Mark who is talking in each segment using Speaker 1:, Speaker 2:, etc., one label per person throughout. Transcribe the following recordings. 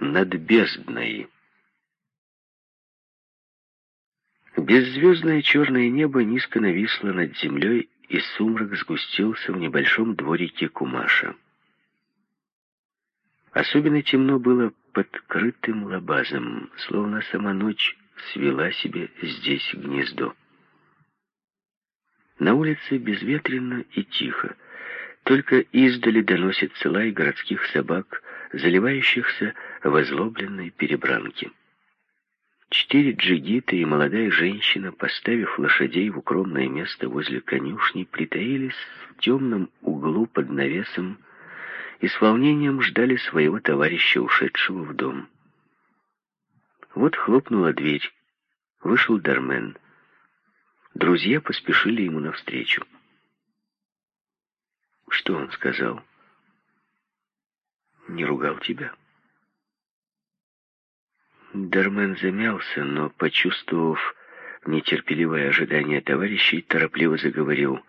Speaker 1: над бездной. Беззвездное черное небо низко нависло над землей, и сумрак сгустился в небольшом дворике Кумаша. Особенно темно было под крытым лабазом, словно сама ночь свела себе здесь гнездо. На улице безветренно и тихо, только издали доносится лай городских собак, заливающихся в озлобленной перебранке. Четыре джигита и молодая женщина, поставив лошадей в укромное место возле конюшни, притаились в темном углу под навесом и с волнением ждали своего товарища, ушедшего в дом. Вот хлопнула дверь. Вышел Дармен. Друзья поспешили ему навстречу. Что он сказал? Не ругал тебя? Дармен замялся, но, почувствовав нетерпеливое ожидание товарищей, торопливо заговорил.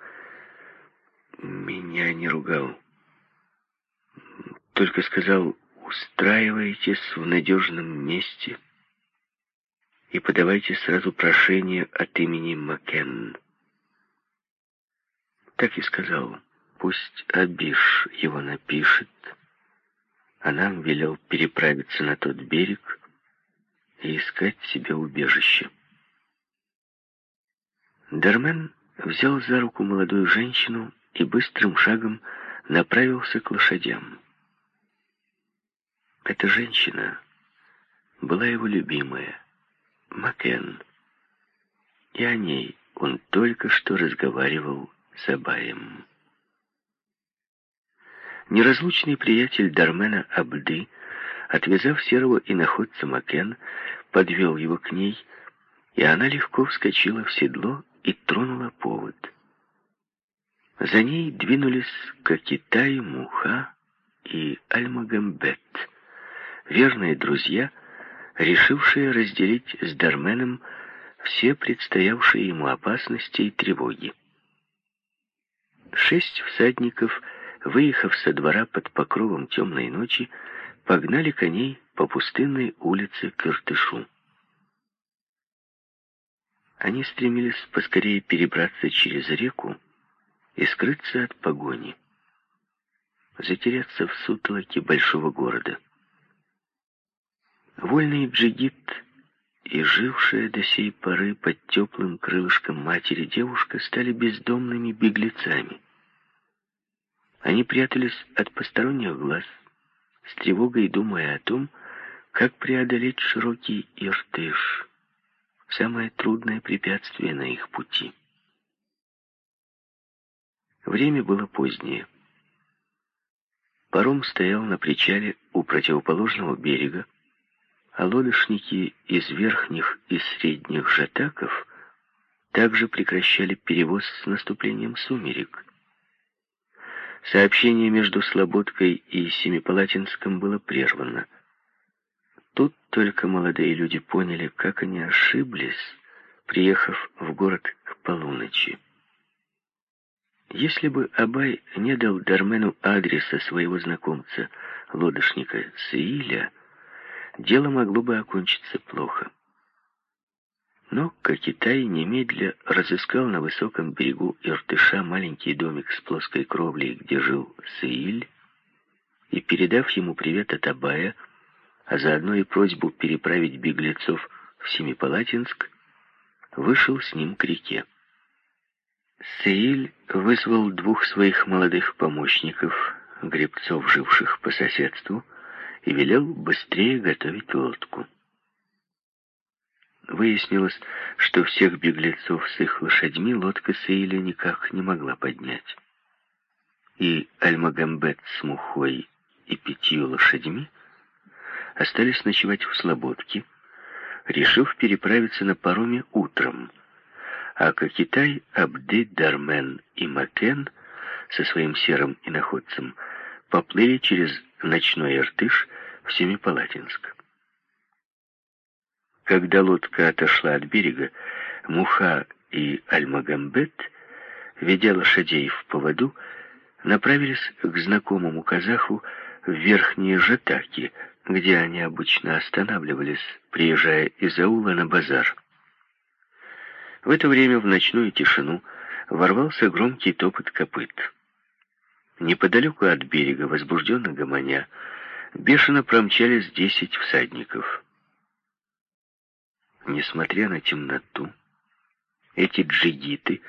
Speaker 1: «Меня не ругал. Только сказал, устраивайтесь в надежном месте и подавайте сразу прошение от имени Макен». Так и сказал. Пусть Абиш его напишет, а нам велел переправиться на тот берег, и искать себе убежище. Дармен взял за руку молодую женщину и быстрым шагом направился к лошадям. Эта женщина была его любимая, Макен, и о ней он только что разговаривал с Абаем. Неразлучный приятель Дармена Абды — Отвязав серого иноходца Макен, подвел его к ней, и она легко вскочила в седло и тронула повод. За ней двинулись Кокитай, Муха и Альмагамбет, верные друзья, решившие разделить с Дарменом все предстоявшие ему опасности и тревоги. Шесть всадников, выехав со двора под покровом темной ночи, погнали коней по пустынной улице к Иртышу. Они стремились поскорее перебраться через реку и скрыться от погони, затеряться в сутолоке большого города. Вольный джигит и жившая до сей поры под теплым крылышком матери девушка стали бездомными беглецами. Они прятались от посторонних глаз, с тревогой думая о том, как преодолеть широкий Иртыш, самое трудное препятствие на их пути. Время было позднее. Паром стоял на причале у противоположного берега, а лодочники из верхних и средних жатаков также прекращали перевоз с наступлением сумерек. Сообщение между Слободкой и Семипалатинском было прервано. Тут только молодые люди поняли, как они ошиблись, приехав в город к полуночи. Если бы Абай не дал Дармену адреса своего знакомца, лодочника Саиля, дело могло бы окончиться плохо. Но Кокитай немедля разыскал на высоком берегу Иртыша маленький домик с плоской кровлей, где жил Саиль, и, передав ему привет от Абая, а заодно и просьбу переправить беглецов в Семипалатинск, вышел с ним к реке. Саиль вызвал двух своих молодых помощников, гребцов, живших по соседству, и велел быстрее готовить лодку. Выяснилось, что всех беглецов с их лошадьми лодка Саиля никак не могла поднять. И Альмагамбет с Мухой и пятью лошадьми остались ночевать в Слободке, решив переправиться на пароме утром, а Кокитай, Абды, Дармен и Макен со своим серым иноходцем поплыли через ночной Иртыш в Семипалатинск. Когда лодка отошла от берега, Муха и Альмагамбет, ведя лошадей в поводу, направились к знакомому казаху в верхние жатаки, где они обычно останавливались, приезжая из аула на базар. В это время в ночную тишину ворвался громкий топот копыт. Неподалеку от берега, возбужденно гомоня, бешено промчались десять всадников. Несмотря на темноту, эти джигиты,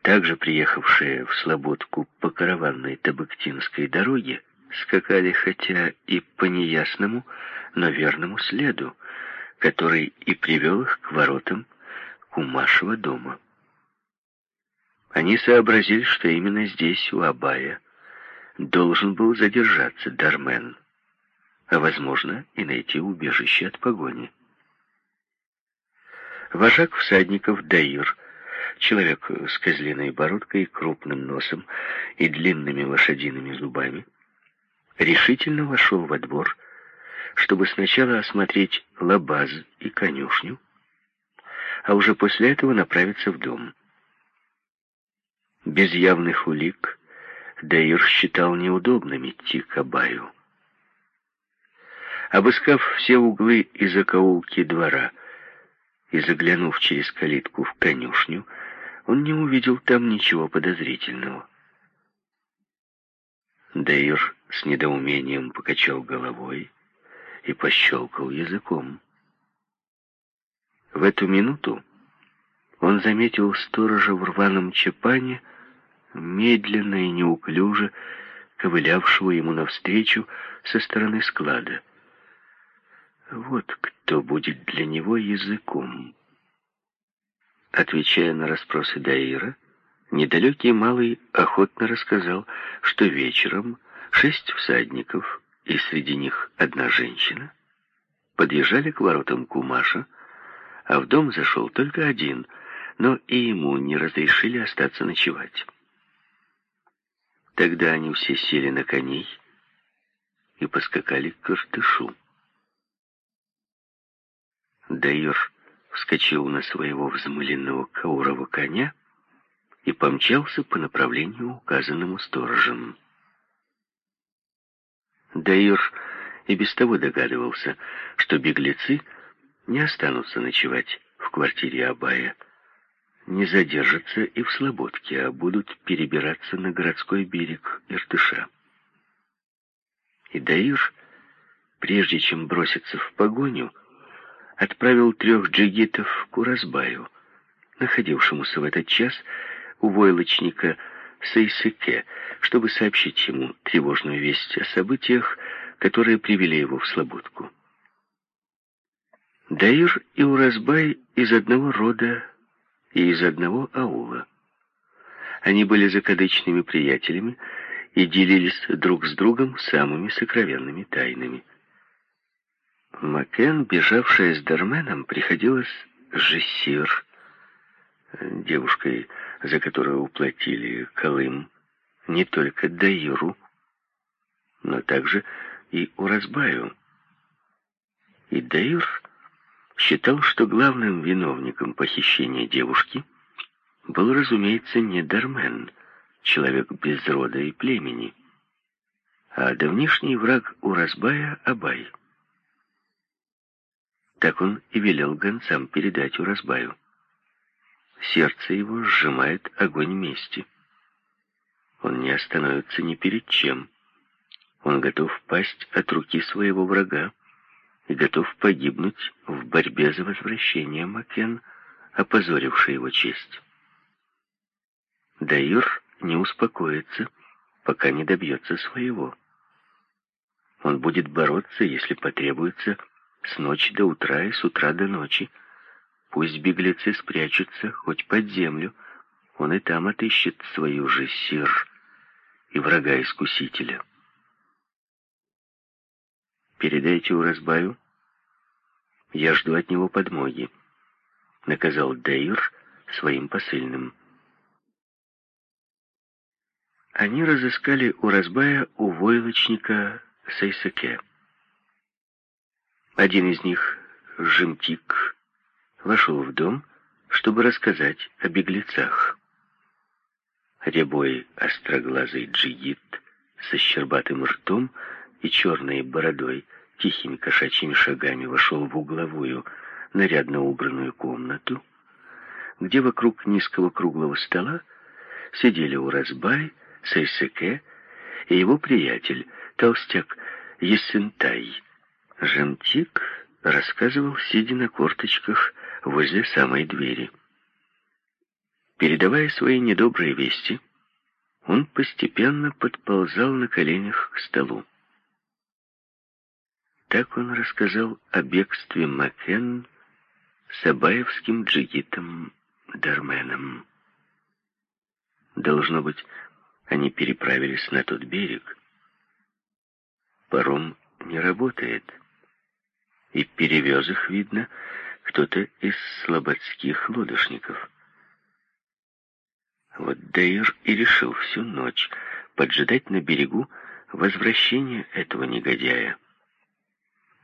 Speaker 1: также приехавшие в Слободку по караванной Табыктинской дороге, скакали хотя и по неясному, но верному следу, который и привел их к воротам Кумашева дома. Они сообразили, что именно здесь, у Абая, должен был задержаться Дармен, а, возможно, и найти убежище от погони. Вожак всадников Даир, человек с козлиной бородкой, крупным носом и длинными лошадиными зубами, решительно вошел во двор, чтобы сначала осмотреть лабаз и конюшню, а уже после этого направиться в дом. Без явных улик Даир считал неудобным идти к Абаю. Обыскав все углы и закоулки двора и заглянув через калитку в конюшню, он не увидел там ничего подозрительного. Даир с недоумением покачал головой и пощелкал языком. В эту минуту он заметил сторожа в рваном чепане, медленно и неуклюже ковылявшего ему навстречу со стороны склада. Вот кто будет для него языком. Отвечая на расспросы Даира, недалекий малый охотно рассказал, что вечером шесть всадников, и среди них одна женщина, подъезжали к воротам Кумаша, а в дом зашел только один, но и ему не разрешили остаться ночевать. Тогда они все сели на коней и поскакали к Картышу. Даир вскочил на своего взмыленного каурова коня и помчался по направлению, указанному сторожем. Даир и без того догадывался, что беглецы не останутся ночевать в квартире Абая, не задержатся и в Слободке, а будут перебираться на городской берег Иртыша. И Даир, прежде чем броситься в погоню, отправил трех джигитов к Уразбаю, находившемуся в этот час у войлочника Сейсыке, чтобы сообщить ему тревожную весть о событиях, которые привели его в Слободку. Даир и Уразбай из одного рода и из одного аула. Они были закадычными приятелями и делились друг с другом самыми сокровенными тайнами. Макен, бежавшая с Дарменом, приходилась Жесир, девушкой, за которую уплатили Колым, не только Даиру, но также и Уразбаю. И Даир считал, что главным виновником похищения девушки был, разумеется, не Дармен, человек без рода и племени, а давнишний враг Уразбая Абай. Так он и велел гонцам передать Уразбаю. Сердце его сжимает огонь мести. Он не остановится ни перед чем. Он готов пасть от руки своего врага и готов погибнуть в борьбе за возвращение Макен, опозорившей его честь. Даир не успокоится, пока не добьется своего. Он будет бороться, если потребуется, с ночи до утра и с утра до ночи. Пусть беглецы спрячутся хоть под землю, он и там отыщет свою же сир и врага-искусителя. Передайте Уразбаю, я жду от него подмоги, наказал Даир своим посыльным. Они разыскали Уразбая у войлочника Сайсаке. Один из них, Жемтик, вошел в дом, чтобы рассказать о беглецах. Рябой остроглазый джигит со щербатым ртом и черной бородой тихими кошачьими шагами вошел в угловую, нарядно убранную комнату, где вокруг низкого круглого стола сидели Уразбай, Сайсеке и его приятель, толстяк Есентай. Жемтик рассказывал, сидя на корточках возле самой двери. Передавая свои недобрые вести, он постепенно подползал на коленях к столу. Так он рассказал о бегстве Макен с абаевским джигитом Дарменом. Должно быть, они переправились на тот берег. Паром не работает, и перевез их, видно, кто-то из слободских лодочников. Вот Дейр и решил всю ночь поджидать на берегу возвращения этого негодяя.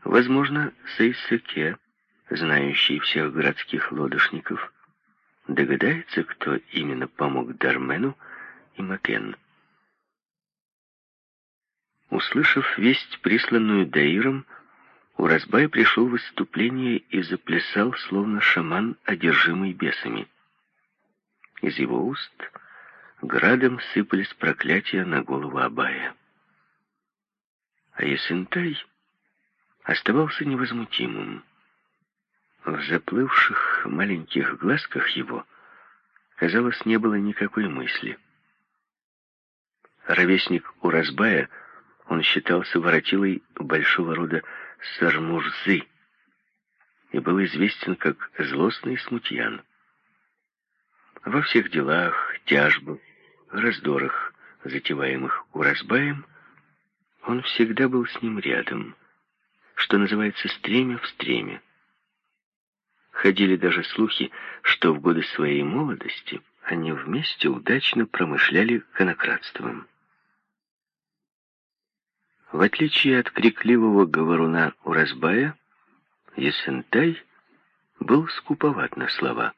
Speaker 1: Возможно, Сейсеке, знающий всех городских лодочников, догадается, кто именно помог Дармену и Макен. Услышав весть, присланную Даиром, Уразбай пришел в выступление и заплясал, словно шаман, одержимый бесами. Из его уст градом сыпались проклятия на голову Абая. А Есентай оставался невозмутимым. В заплывших маленьких глазках его, казалось, не было никакой мысли. Ровесник Уразбая, он считался воротилой большого рода Сармурзы и был известен как злостный смутьян. Во всех делах, тяжбах, раздорах, затеваемых Уразбаем, он всегда был с ним рядом, что называется стремя в стреме. Ходили даже слухи, что в годы своей молодости они вместе удачно промышляли конократством. В отличие от крикливого говоруна Уразбая, Есентай был скуповат на слова.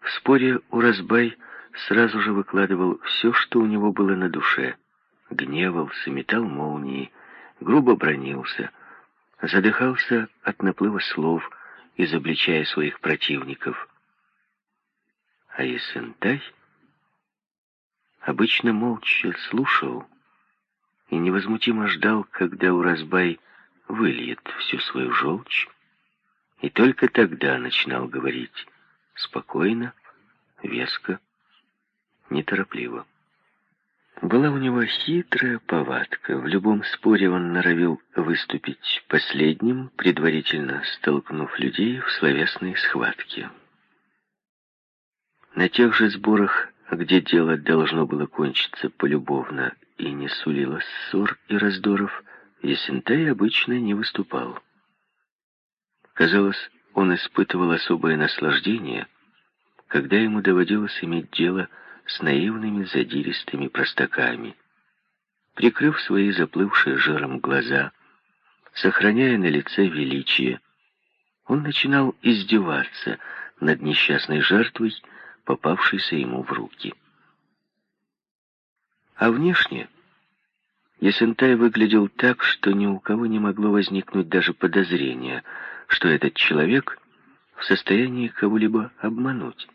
Speaker 1: В споре Уразбай сразу же выкладывал все, что у него было на душе. Гневался, метал молнии, грубо бронился, задыхался от наплыва слов, изобличая своих противников. А Есентай обычно молча слушал, и невозмутимо ждал, когда Уразбай выльет всю свою желчь, и только тогда начинал говорить спокойно, веско, неторопливо. Была у него хитрая повадка. В любом споре он норовил выступить последним, предварительно столкнув людей в словесной схватке. На тех же сборах, где дело должно было кончиться полюбовно и не сулила ссор и раздоров, Есентай обычно не выступал. Казалось, он испытывал особое наслаждение, когда ему доводилось иметь дело с наивными задиристыми простаками. Прикрыв свои заплывшие жиром глаза, сохраняя на лице величие, он начинал издеваться над несчастной жертвой, попавшейся ему в руки. А внешне Есентай выглядел так, что ни у кого не могло возникнуть даже подозрения, что этот человек в состоянии кого-либо обмануть.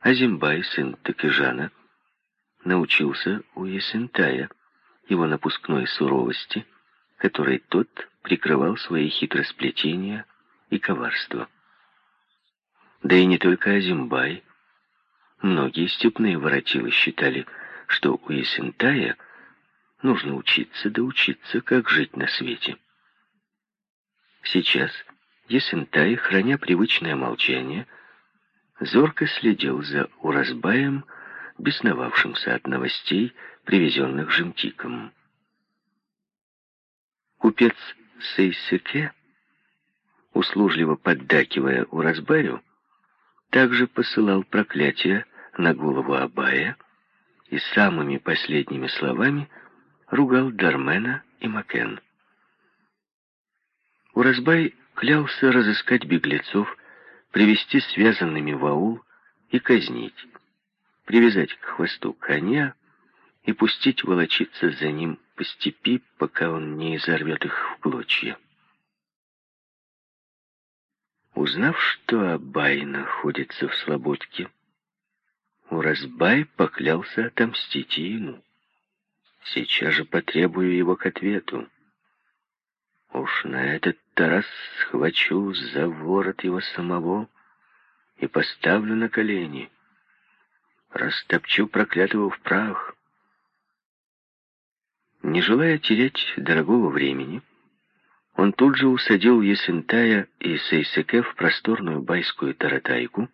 Speaker 1: Азимбай, сын Такижана, научился у Есентая его напускной суровости, которой тот прикрывал свои хитросплетения и коварство. Да и не только Азимбай. Многие степные воротилы считали, что у Есентая нужно учиться да учиться, как жить на свете. Сейчас Есентай, храня привычное молчание, зорко следил за Уразбаем, бесновавшимся от новостей, привезенных жемтиком. Купец Сейсеке, услужливо поддакивая Уразбаю, также посылал проклятия на голову Абая, и самыми последними словами ругал Дармена и Макен. Уразбай клялся разыскать беглецов, привести связанными в аул и казнить, привязать к хвосту коня и пустить волочиться за ним по степи, пока он не изорвет их в клочья. Узнав, что Абай находится в Слободке, Уразбай поклялся отомстить ему. Сейчас же потребую его к ответу. Уж на этот раз схвачу за ворот его самого и поставлю на колени. Растопчу проклятого в прах. Не желая терять дорогого времени, он тут же усадил Есентая и Сейсеке в просторную байскую таратайку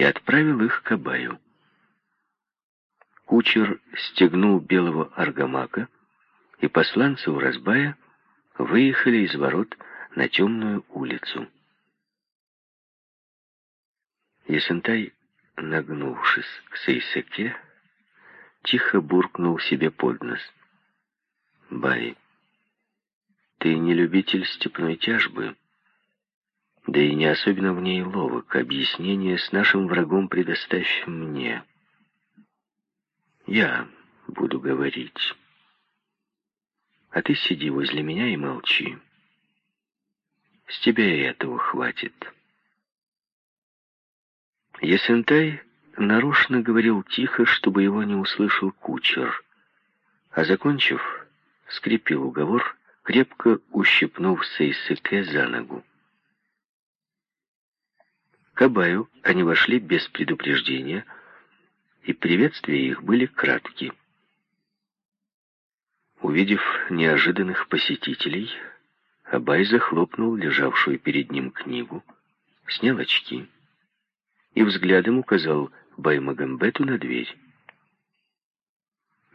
Speaker 1: и отправил их к Абаю. Кучер стегнул белого аргамака, и посланцы Уразбая выехали из ворот на темную улицу. Есентай, нагнувшись к Сейсеке, тихо буркнул себе под нос. «Бай, ты не любитель степной тяжбы, да и не особенно в ней ловок. Объяснение с нашим врагом предоставь мне. Я буду говорить. А ты сиди возле меня и молчи. С тебя и этого хватит. Есентай нарочно говорил тихо, чтобы его не услышал кучер, а, закончив, скрепил уговор крепко ущипнув Сейсыке за ногу. К они вошли без предупреждения, и приветствия их были кратки. Увидев неожиданных посетителей, Абай захлопнул лежавшую перед ним книгу, снял очки и взглядом указал Баймагамбету на дверь.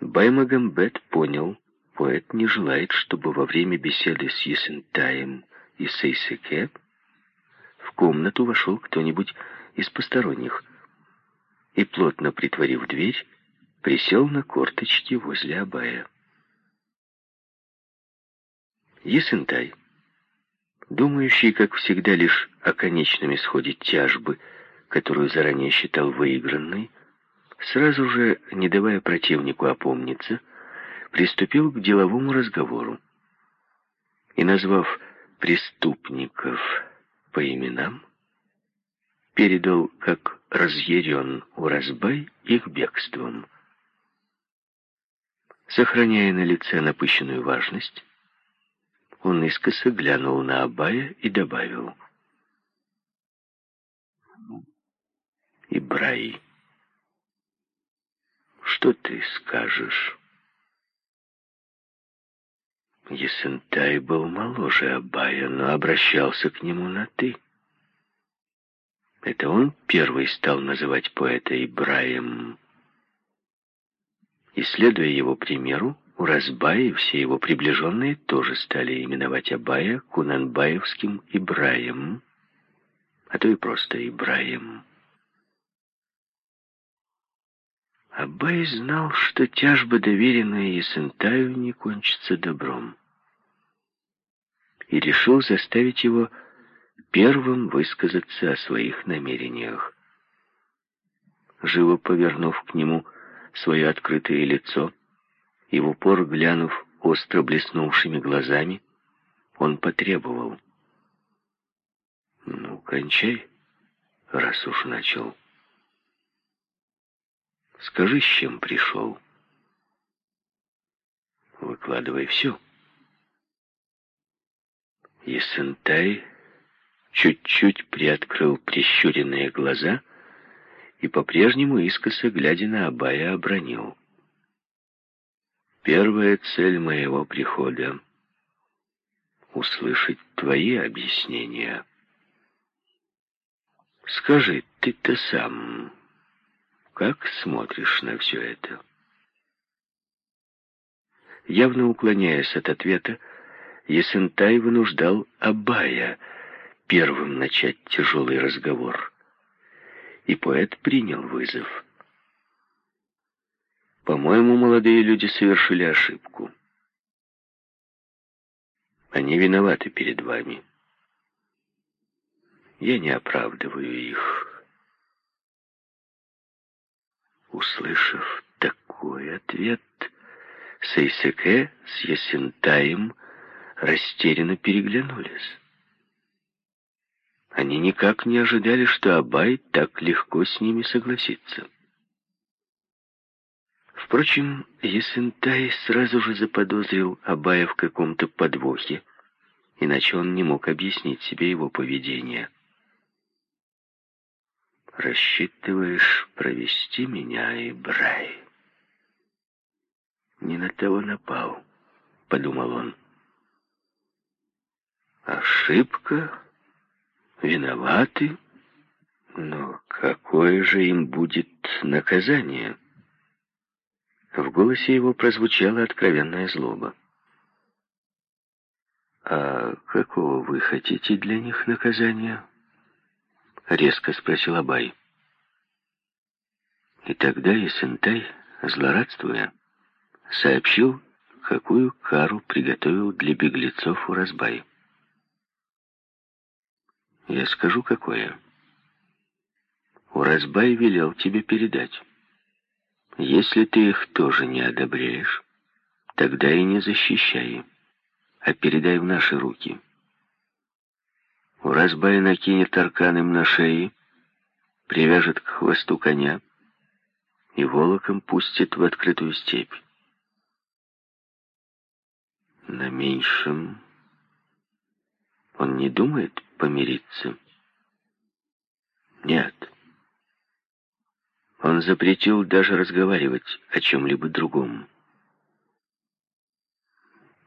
Speaker 1: Баймагамбет понял, Поэт не желает, чтобы во время беседы с Есентаем и Сейсеке в комнату вошел кто-нибудь из посторонних и, плотно притворив дверь, присел на корточки возле Абая. Есентай, думающий, как всегда, лишь о конечном исходе тяжбы, которую заранее считал выигранной, сразу же, не давая противнику опомниться, приступил к деловому разговору и, назвав преступников по именам, передал, как разъярен Уразбай, их бегством. Сохраняя на лице напыщенную важность, он искоса глянул на Абая и добавил. «Ибрай, что ты скажешь?» Есентай был моложе Абая, но обращался к нему на «ты». Это он первый стал называть поэта Ибраем. И, следуя его примеру, Уразбай и все его приближенные тоже стали именовать Абая кунанбаевским Ибраем, а то и просто Ибраем. Абай знал, что тяжба, доверенная Есентаю, не кончится добром. И решил заставить его первым высказаться о своих намерениях. Живо повернув к нему свое открытое лицо и в упор глянув остро блеснувшими глазами, он потребовал. «Ну, кончай, раз уж начал». Скажи, с чем пришел. Выкладывай все. Есентай чуть-чуть приоткрыл прищуренные глаза и по-прежнему искоса, глядя на Абая, обронил. Первая цель моего прихода — услышать твои объяснения. Скажи, ты-то сам как смотришь на все это? Явно уклоняясь от ответа, Есентай вынуждал Абая первым начать тяжелый разговор. И поэт принял вызов. По-моему, молодые люди совершили ошибку. Они виноваты перед вами. Я не оправдываю их. Услышав такой ответ, Сейсеке с Ясентаем растерянно переглянулись. Они никак не ожидали, что Абай так легко с ними согласится. Впрочем, Есентай сразу же заподозрил Абая в каком-то подвохе, иначе он не мог объяснить себе его поведение. «Рассчитываешь провести меня, Ибрай?» «Не на того напал», — подумал он. «Ошибка? Виноваты? Но какое же им будет наказание?» В голосе его прозвучала откровенная злоба. «А какого вы хотите для них наказания?» — резко спросил Абай. И тогда Есентай, злорадствуя, сообщил, какую кару приготовил для беглецов Уразбай. «Я скажу, какое. Уразбай велел тебе передать». Если ты их тоже не одобряешь, тогда и не защищай, а передай в наши руки. Уразбай накинет аркан им на шеи, привяжет к хвосту коня и волоком пустит в открытую степь. На меньшем он не думает помириться? Нет. Он запретил даже разговаривать о чем-либо другом.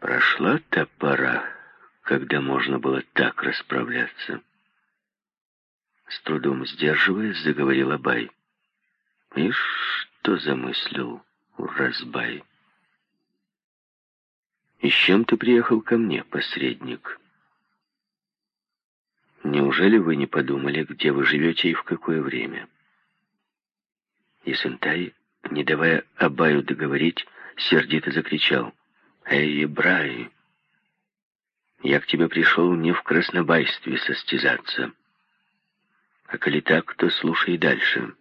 Speaker 1: Прошла та пора, когда можно было так расправляться. С трудом сдерживаясь, заговорил Абай. И что замыслил Уразбай? «И с чем ты приехал ко мне, посредник?» «Неужели вы не подумали, где вы живете и в какое время?» И Сентай, не давая Абаю договорить, сердито закричал. «Эй, Брай, я к тебе пришел не в краснобайстве состязаться. А коли так, то слушай дальше».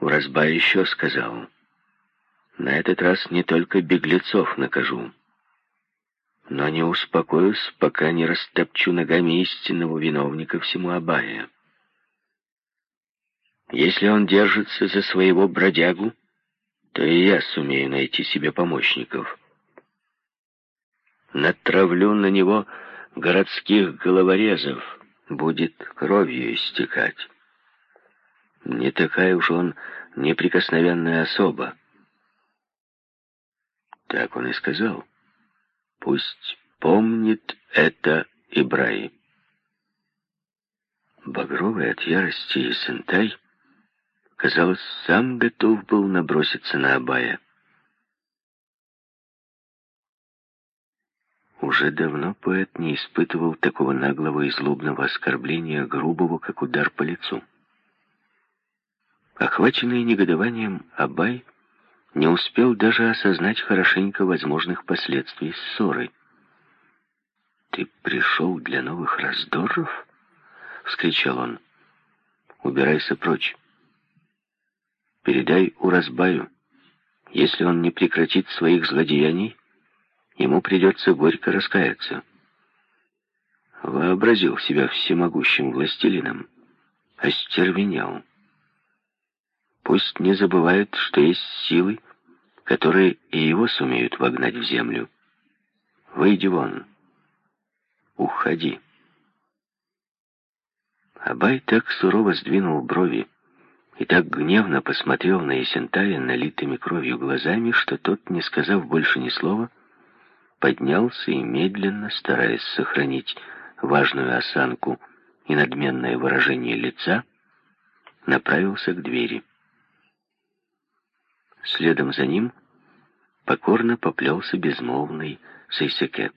Speaker 1: Уразбай еще сказал, «На этот раз не только беглецов накажу, но не успокоюсь, пока не растопчу ногами истинного виновника всему Абая». Если он держится за своего бродягу, то и я сумею найти себе помощников. Натравлю на него городских головорезов, будет кровью истекать. Не такая уж он неприкосновенная особа. Так он и сказал. Пусть помнит это Ибраи. Багровый от ярости Сентай казалось, сам готов был наброситься на Абая. Уже давно поэт не испытывал такого наглого и злобного оскорбления, грубого, как удар по лицу. Охваченный негодованием, Абай не успел даже осознать хорошенько возможных последствий ссоры. «Ты пришел для новых раздоров?» — вскричал он. «Убирайся прочь. Передай Уразбаю, если он не прекратит своих злодеяний, ему придется горько раскаяться. Вообразил себя всемогущим властелином, остервенел. Пусть не забывает, что есть силы, которые и его сумеют вогнать в землю. Выйди вон. Уходи. Абай так сурово сдвинул брови, и так гневно посмотрел на Есентая налитыми кровью глазами, что тот, не сказав больше ни слова, поднялся и медленно, стараясь сохранить важную осанку и надменное выражение лица, направился к двери. Следом за ним покорно поплелся безмолвный Сейсеке.